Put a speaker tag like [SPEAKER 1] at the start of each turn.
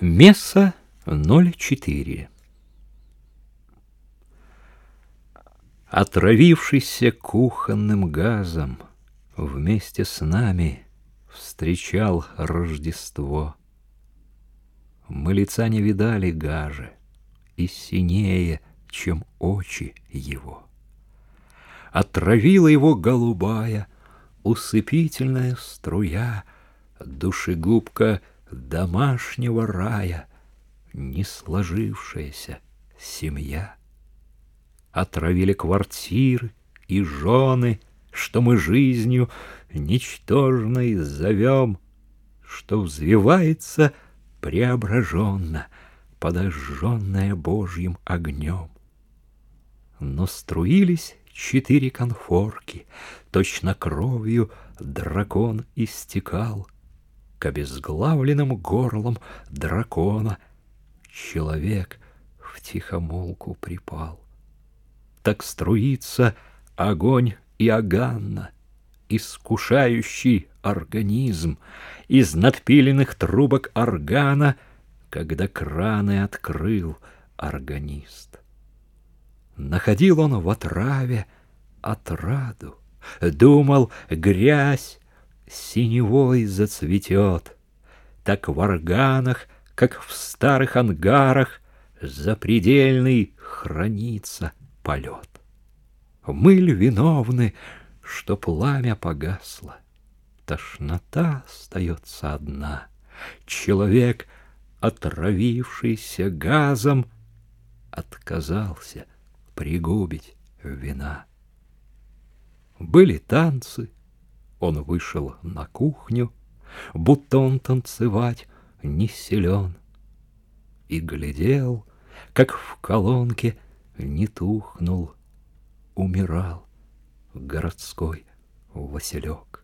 [SPEAKER 1] Месса 04 Отравившийся кухонным газом, Вместе с нами встречал Рождество. Мы лица не видали гаже, И синее, чем очи его. Отравила его голубая, Усыпительная струя, Душегубка — домашнего рая не сложившаяся семья. Отравили квартиры и жены, что мы жизнью ничтожной зовем, что взвивается преображенно, подожженная Божьим огнем. Но струились четыре конфорки, точно кровью дракон истекал — обезглавленным горлам дракона человек в тихомолку припал. Так струится огонь Иоганна, искушающий организм из надпиленных трубок органа, когда краны открыл органист. Находил он в отраве отраду, думал, грязь синевой зацветет. Так в органах, как в старых ангарах, Запредельный хранится полет. Мы ль виновны, что пламя погасло? Тошнота остается одна. Человек, отравившийся газом, Отказался пригубить вина. Были танцы, он вышел на кухню, будто он танцевать не силен, И глядел, как в колонке не тухнул, Умирал городской Василек.